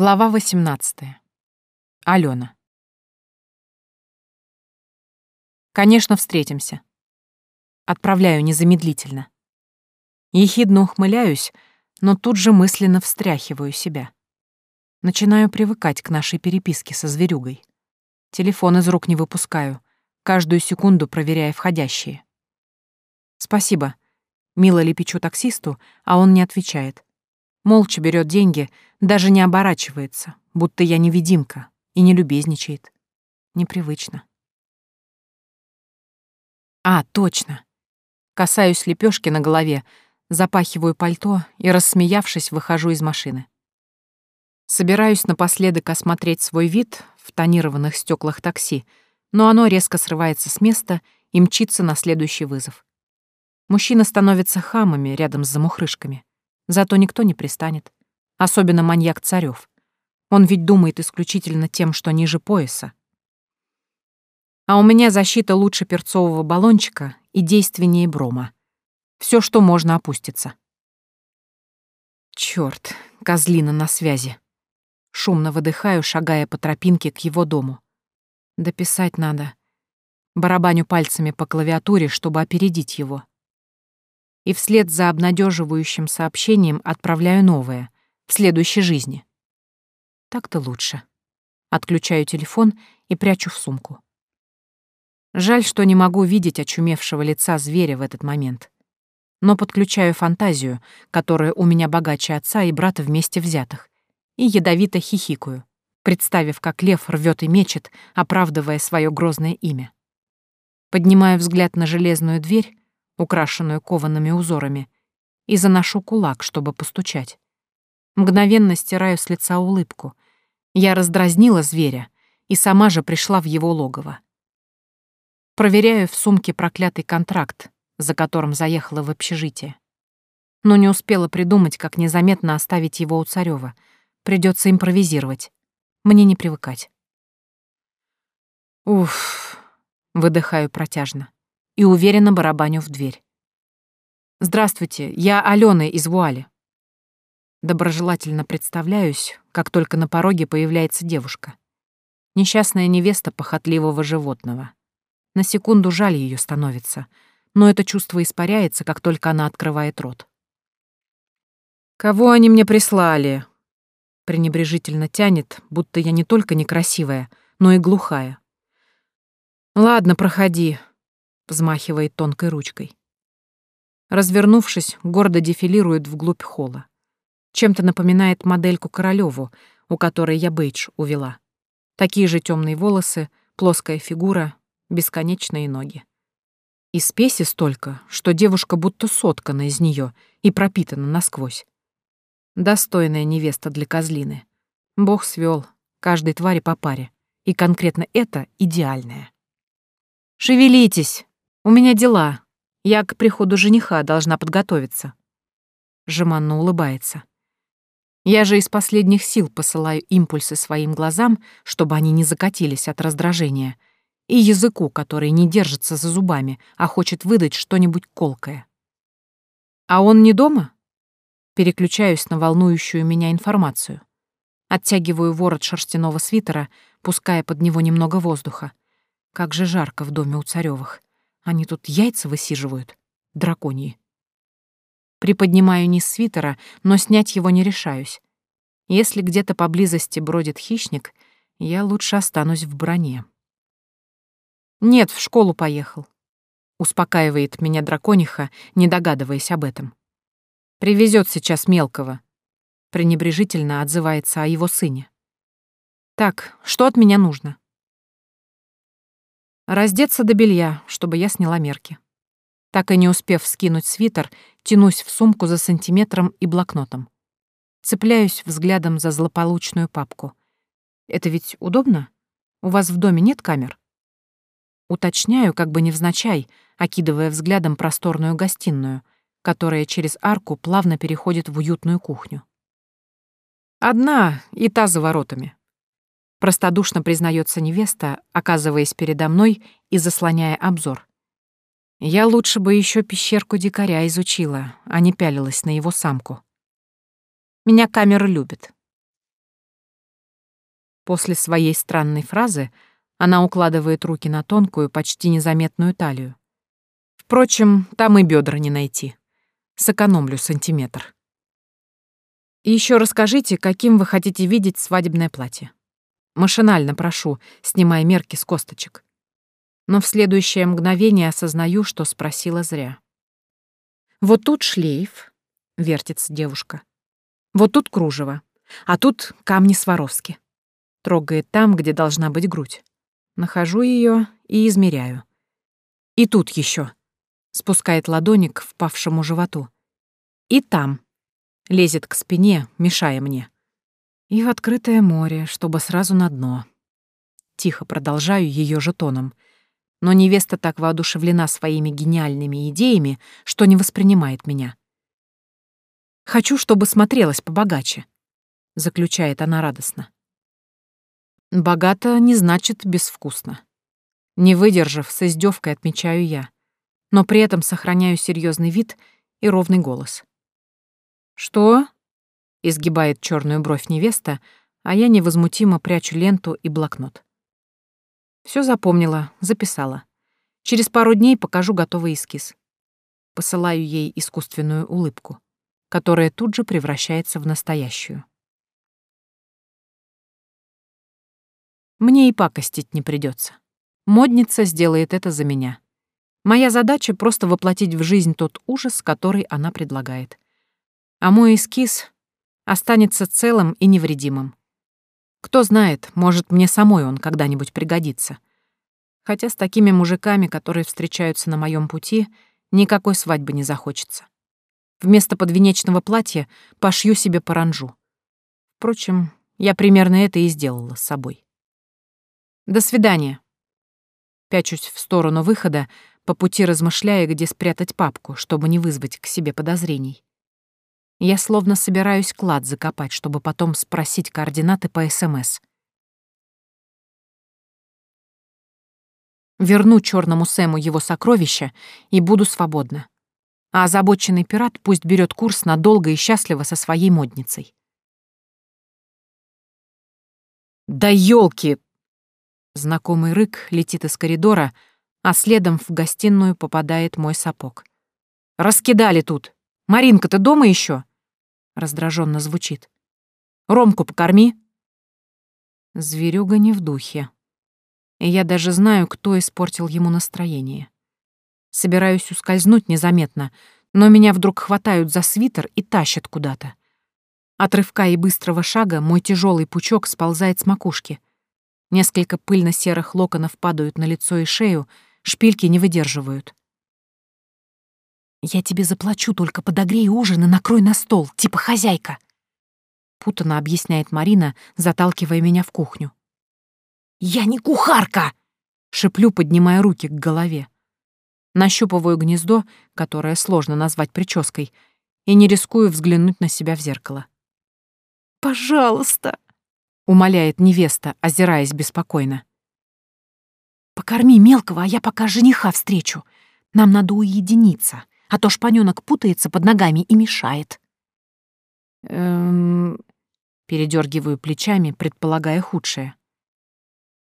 Глава 18. Алена. Конечно, встретимся. Отправляю незамедлительно. Ехидно ухмыляюсь, но тут же мысленно встряхиваю себя. Начинаю привыкать к нашей переписке со зверюгой. Телефон из рук не выпускаю, каждую секунду проверяя входящие. Спасибо. Мило лепечу таксисту, а он не отвечает. Молча берет деньги, даже не оборачивается, будто я невидимка, и не любезничает. Непривычно. А, точно. Касаюсь лепешки на голове, запахиваю пальто и, рассмеявшись, выхожу из машины. Собираюсь напоследок осмотреть свой вид в тонированных стеклах такси, но оно резко срывается с места и мчится на следующий вызов. Мужчина становится хамами рядом с замухрышками. Зато никто не пристанет. Особенно маньяк Царёв. Он ведь думает исключительно тем, что ниже пояса. А у меня защита лучше перцового баллончика и действеннее брома. Все, что можно, опуститься. Черт, козлина на связи. Шумно выдыхаю, шагая по тропинке к его дому. Дописать надо. Барабаню пальцами по клавиатуре, чтобы опередить его и вслед за обнадеживающим сообщением отправляю новое, в следующей жизни. Так-то лучше. Отключаю телефон и прячу в сумку. Жаль, что не могу видеть очумевшего лица зверя в этот момент. Но подключаю фантазию, которая у меня богаче отца и брата вместе взятых, и ядовито хихикаю, представив, как лев рвет и мечет, оправдывая свое грозное имя. Поднимаю взгляд на железную дверь украшенную коваными узорами, и заношу кулак, чтобы постучать. Мгновенно стираю с лица улыбку. Я раздразнила зверя и сама же пришла в его логово. Проверяю в сумке проклятый контракт, за которым заехала в общежитие. Но не успела придумать, как незаметно оставить его у Царёва. Придется импровизировать. Мне не привыкать. Уф, выдыхаю протяжно и уверенно барабаню в дверь. «Здравствуйте, я Алена из Вуали». Доброжелательно представляюсь, как только на пороге появляется девушка. Несчастная невеста похотливого животного. На секунду жаль ее становится, но это чувство испаряется, как только она открывает рот. «Кого они мне прислали?» пренебрежительно тянет, будто я не только некрасивая, но и глухая. «Ладно, проходи взмахивает тонкой ручкой. Развернувшись, гордо дефилирует вглубь холла. Чем-то напоминает модельку Королёву, у которой я бейдж увела. Такие же темные волосы, плоская фигура, бесконечные ноги. И спеси столько, что девушка будто соткана из нее и пропитана насквозь. Достойная невеста для козлины. Бог свел, каждой твари по паре. И конкретно это идеальное. «Шевелитесь!» У меня дела. Я к приходу жениха должна подготовиться. Жеманно улыбается. Я же из последних сил посылаю импульсы своим глазам, чтобы они не закатились от раздражения, и языку, который не держится за зубами, а хочет выдать что-нибудь колкое. А он не дома? Переключаюсь на волнующую меня информацию. Оттягиваю ворот шерстяного свитера, пуская под него немного воздуха. Как же жарко в доме у Царёвых. Они тут яйца высиживают. Драконьи. Приподнимаю низ свитера, но снять его не решаюсь. Если где-то поблизости бродит хищник, я лучше останусь в броне. «Нет, в школу поехал», — успокаивает меня дракониха, не догадываясь об этом. «Привезет сейчас мелкого», — пренебрежительно отзывается о его сыне. «Так, что от меня нужно?» Раздеться до белья, чтобы я сняла мерки. Так и не успев скинуть свитер, тянусь в сумку за сантиметром и блокнотом. Цепляюсь взглядом за злополучную папку. Это ведь удобно? У вас в доме нет камер? Уточняю, как бы невзначай, окидывая взглядом просторную гостиную, которая через арку плавно переходит в уютную кухню. Одна, и та за воротами. Простодушно признается невеста, оказываясь передо мной и заслоняя обзор. Я лучше бы еще пещерку дикаря изучила, а не пялилась на его самку. Меня камера любит. После своей странной фразы она укладывает руки на тонкую, почти незаметную талию. Впрочем, там и бедра не найти. Сэкономлю сантиметр. И еще расскажите, каким вы хотите видеть свадебное платье. Машинально прошу, снимая мерки с косточек. Но в следующее мгновение осознаю, что спросила зря. Вот тут шлейф, вертится девушка. Вот тут кружево, а тут камни Сваровски. Трогает там, где должна быть грудь. Нахожу ее и измеряю. И тут еще. Спускает ладони к впавшему животу. И там. Лезет к спине, мешая мне. И в открытое море, чтобы сразу на дно. Тихо продолжаю ее жетоном. Но невеста так воодушевлена своими гениальными идеями, что не воспринимает меня. «Хочу, чтобы смотрелась побогаче», — заключает она радостно. «Богато не значит безвкусно». Не выдержав, с издевкой отмечаю я, но при этом сохраняю серьезный вид и ровный голос. «Что?» — изгибает черную бровь невеста, а я невозмутимо прячу ленту и блокнот. Все запомнила, записала. Через пару дней покажу готовый эскиз. Посылаю ей искусственную улыбку, которая тут же превращается в настоящую. Мне и пакостить не придется. Модница сделает это за меня. Моя задача — просто воплотить в жизнь тот ужас, который она предлагает а мой эскиз останется целым и невредимым. Кто знает, может, мне самой он когда-нибудь пригодится. Хотя с такими мужиками, которые встречаются на моем пути, никакой свадьбы не захочется. Вместо подвенечного платья пошью себе паранжу. Впрочем, я примерно это и сделала с собой. До свидания. Пячусь в сторону выхода, по пути размышляя, где спрятать папку, чтобы не вызвать к себе подозрений. Я словно собираюсь клад закопать, чтобы потом спросить координаты по СМС. Верну черному Сэму его сокровища и буду свободна. А озабоченный пират пусть берет курс надолго и счастливо со своей модницей. «Да елки!» Знакомый рык летит из коридора, а следом в гостиную попадает мой сапог. «Раскидали тут! Маринка, ты дома еще? Раздраженно звучит. «Ромку покорми!» Зверюга не в духе. И я даже знаю, кто испортил ему настроение. Собираюсь ускользнуть незаметно, но меня вдруг хватают за свитер и тащат куда-то. От рывка и быстрого шага мой тяжелый пучок сползает с макушки. Несколько пыльно-серых локонов падают на лицо и шею, шпильки не выдерживают. «Я тебе заплачу, только подогрей ужин и накрой на стол, типа хозяйка», — путано объясняет Марина, заталкивая меня в кухню. «Я не кухарка!» — шеплю, поднимая руки к голове. Нащупываю гнездо, которое сложно назвать прической, и не рискую взглянуть на себя в зеркало. «Пожалуйста!» — умоляет невеста, озираясь беспокойно. «Покорми мелкого, а я пока жениха встречу. Нам надо уединиться а то шпанёнок путается под ногами и мешает. Эм... Передергиваю плечами, предполагая худшее.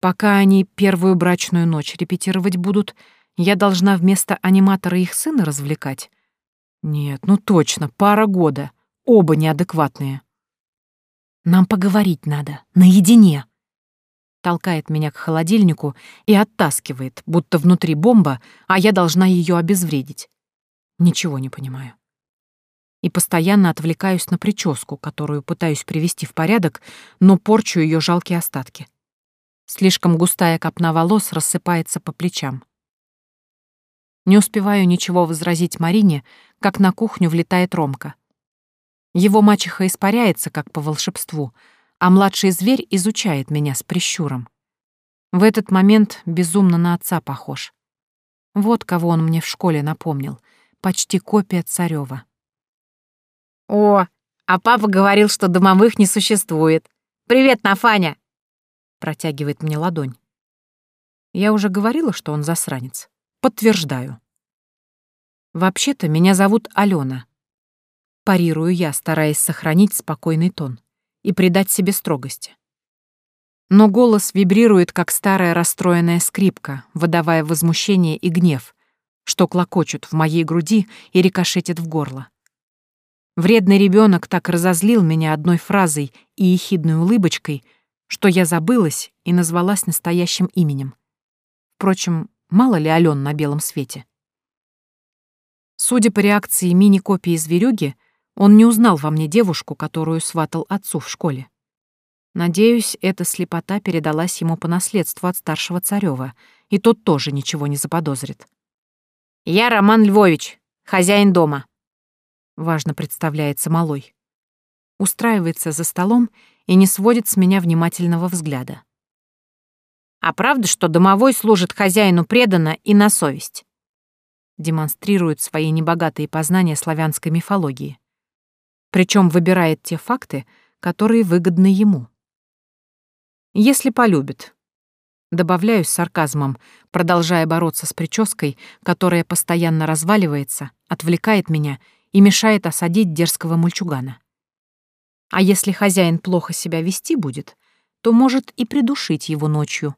Пока они первую брачную ночь репетировать будут, я должна вместо аниматора их сына развлекать? Нет, ну точно, пара года. Оба неадекватные. Нам поговорить надо, наедине. Толкает меня к холодильнику и оттаскивает, будто внутри бомба, а я должна ее обезвредить. Ничего не понимаю. И постоянно отвлекаюсь на прическу, которую пытаюсь привести в порядок, но порчу ее жалкие остатки. Слишком густая копна волос рассыпается по плечам. Не успеваю ничего возразить Марине, как на кухню влетает Ромка. Его мачеха испаряется, как по волшебству, а младший зверь изучает меня с прищуром. В этот момент безумно на отца похож. Вот кого он мне в школе напомнил — почти копия Царева. «О, а папа говорил, что домовых не существует. Привет, Нафаня!» Протягивает мне ладонь. Я уже говорила, что он засранец. Подтверждаю. Вообще-то меня зовут Алена. Парирую я, стараясь сохранить спокойный тон и придать себе строгости. Но голос вибрирует, как старая расстроенная скрипка, выдавая возмущение и гнев, что клокочут в моей груди и рикошетит в горло. Вредный ребенок так разозлил меня одной фразой и ехидной улыбочкой, что я забылась и назвалась настоящим именем. Впрочем, мало ли Ален на белом свете. Судя по реакции мини-копии зверюги, он не узнал во мне девушку, которую сватал отцу в школе. Надеюсь, эта слепота передалась ему по наследству от старшего Царёва, и тот тоже ничего не заподозрит. «Я Роман Львович, хозяин дома», — важно представляется малой. Устраивается за столом и не сводит с меня внимательного взгляда. «А правда, что домовой служит хозяину преданно и на совесть?» Демонстрирует свои небогатые познания славянской мифологии. Причем выбирает те факты, которые выгодны ему. Если полюбит. Добавляю с сарказмом, продолжая бороться с прической, которая постоянно разваливается, отвлекает меня и мешает осадить дерзкого мульчугана. А если хозяин плохо себя вести будет, то может и придушить его ночью.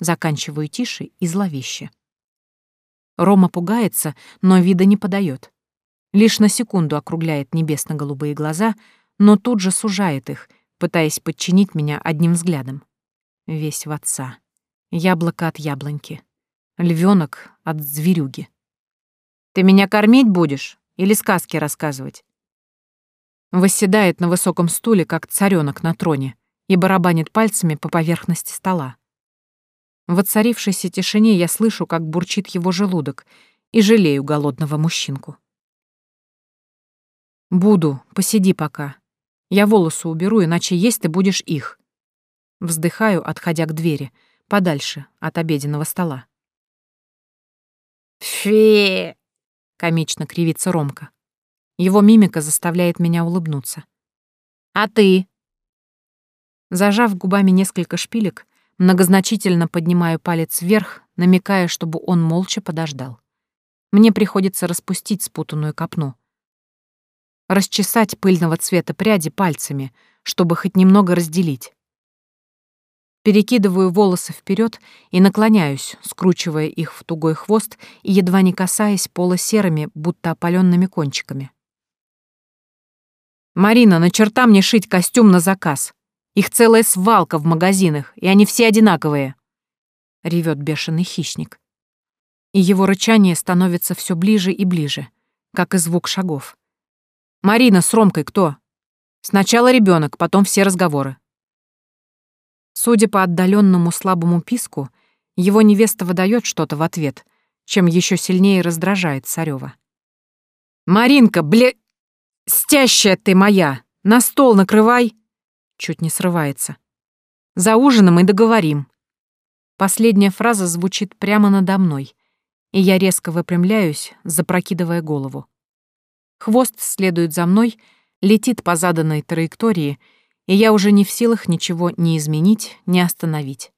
Заканчиваю тише и зловеще. Рома пугается, но вида не подает. Лишь на секунду округляет небесно-голубые глаза, но тут же сужает их, пытаясь подчинить меня одним взглядом. Весь в отца. Яблоко от яблоньки. Львенок от зверюги. «Ты меня кормить будешь или сказки рассказывать?» Восседает на высоком стуле, как царёнок на троне, и барабанит пальцами по поверхности стола. В отцарившейся тишине я слышу, как бурчит его желудок, и жалею голодного мужчинку. «Буду, посиди пока», я волосы уберу, иначе есть ты будешь их. Вздыхаю, отходя к двери, подальше от обеденного стола. «Фи!» — комично кривится Ромка. Его мимика заставляет меня улыбнуться. «А ты?» Зажав губами несколько шпилек, многозначительно поднимаю палец вверх, намекая, чтобы он молча подождал. Мне приходится распустить спутанную копну — расчесать пыльного цвета пряди пальцами, чтобы хоть немного разделить. Перекидываю волосы вперед и наклоняюсь, скручивая их в тугой хвост и едва не касаясь пола серыми, будто опаленными кончиками. «Марина, на черта мне шить костюм на заказ. Их целая свалка в магазинах, и они все одинаковые!» — ревет бешеный хищник. И его рычание становится все ближе и ближе, как и звук шагов. Марина с Ромкой кто? Сначала ребенок, потом все разговоры. Судя по отдаленному слабому писку, его невеста выдает что-то в ответ, чем еще сильнее раздражает Царева. «Маринка, бля... Стящая ты моя! На стол накрывай!» Чуть не срывается. «За ужином и договорим». Последняя фраза звучит прямо надо мной, и я резко выпрямляюсь, запрокидывая голову. Хвост следует за мной, летит по заданной траектории, и я уже не в силах ничего ни изменить, ни остановить.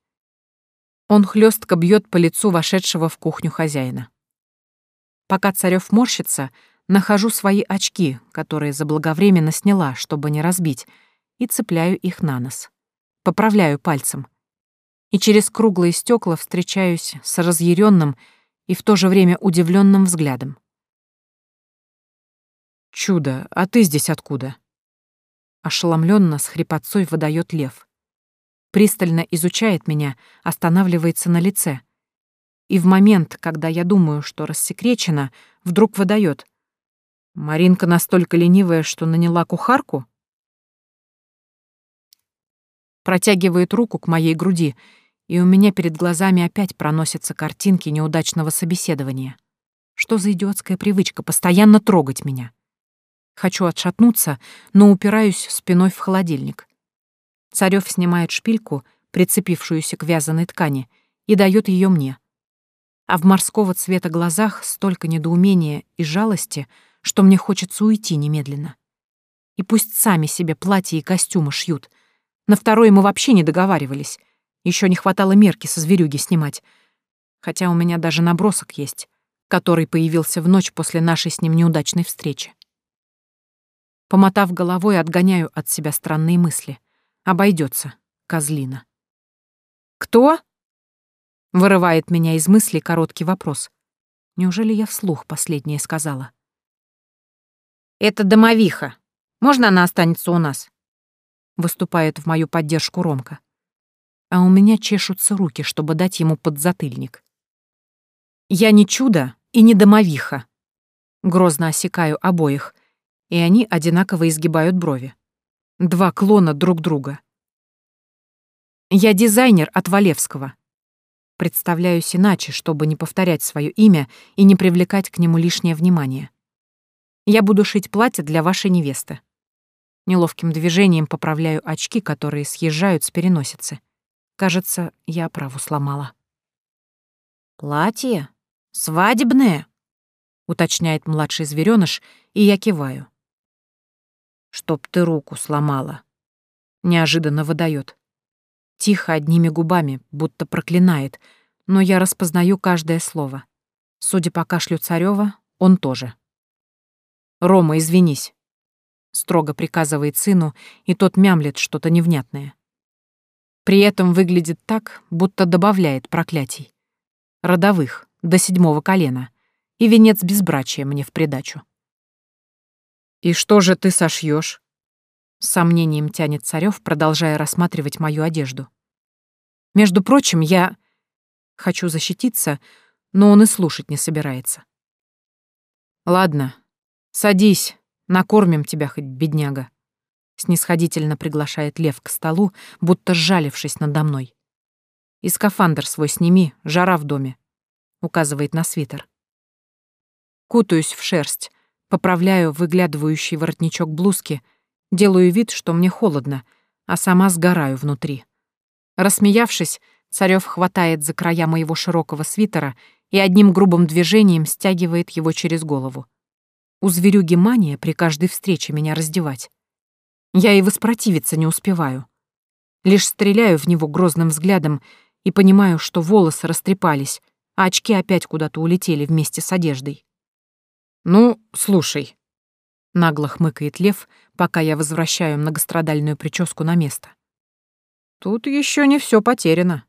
Он хлестко бьет по лицу вошедшего в кухню хозяина. Пока Царев морщится, нахожу свои очки, которые заблаговременно сняла, чтобы не разбить, и цепляю их на нос. Поправляю пальцем. И через круглые стекла встречаюсь с разъяренным и в то же время удивленным взглядом. «Чудо, а ты здесь откуда?» Ошеломленно с хрипотцой выдает лев. Пристально изучает меня, останавливается на лице. И в момент, когда я думаю, что рассекречено, вдруг выдает. «Маринка настолько ленивая, что наняла кухарку?» Протягивает руку к моей груди, и у меня перед глазами опять проносятся картинки неудачного собеседования. Что за идиотская привычка постоянно трогать меня? Хочу отшатнуться, но упираюсь спиной в холодильник. Царёв снимает шпильку, прицепившуюся к вязаной ткани, и дает ее мне. А в морского цвета глазах столько недоумения и жалости, что мне хочется уйти немедленно. И пусть сами себе платья и костюмы шьют. На второе мы вообще не договаривались. Еще не хватало мерки со зверюги снимать. Хотя у меня даже набросок есть, который появился в ночь после нашей с ним неудачной встречи. Помотав головой, отгоняю от себя странные мысли. Обойдется, козлина. «Кто?» — вырывает меня из мыслей короткий вопрос. Неужели я вслух последнее сказала? «Это домовиха. Можно она останется у нас?» Выступает в мою поддержку Ромка. А у меня чешутся руки, чтобы дать ему подзатыльник. Я не чудо и не домовиха. Грозно осекаю обоих, и они одинаково изгибают брови. Два клона друг друга. Я дизайнер от Валевского. Представляюсь иначе, чтобы не повторять свое имя и не привлекать к нему лишнее внимание. Я буду шить платье для вашей невесты. Неловким движением поправляю очки, которые съезжают с переносицы. Кажется, я оправу сломала. «Платье? Свадебное?» — уточняет младший зверёныш, и я киваю. «Чтоб ты руку сломала», — неожиданно выдает. Тихо, одними губами, будто проклинает, но я распознаю каждое слово. Судя по кашлю Царёва, он тоже. «Рома, извинись», — строго приказывает сыну, и тот мямлет что-то невнятное. При этом выглядит так, будто добавляет проклятий. Родовых, до седьмого колена, и венец безбрачия мне в придачу. «И что же ты сошьешь? С сомнением тянет Царёв, продолжая рассматривать мою одежду. Между прочим, я... Хочу защититься, но он и слушать не собирается. Ладно, садись, накормим тебя хоть, бедняга. Снисходительно приглашает Лев к столу, будто сжалившись надо мной. И скафандр свой сними, жара в доме. Указывает на свитер. Кутаюсь в шерсть, поправляю выглядывающий воротничок блузки — Делаю вид, что мне холодно, а сама сгораю внутри. Рассмеявшись, Царёв хватает за края моего широкого свитера и одним грубым движением стягивает его через голову. У зверюги мания при каждой встрече меня раздевать. Я и воспротивиться не успеваю. Лишь стреляю в него грозным взглядом и понимаю, что волосы растрепались, а очки опять куда-то улетели вместе с одеждой. «Ну, слушай», — нагло хмыкает лев, пока я возвращаю многострадальную прическу на место. Тут еще не все потеряно.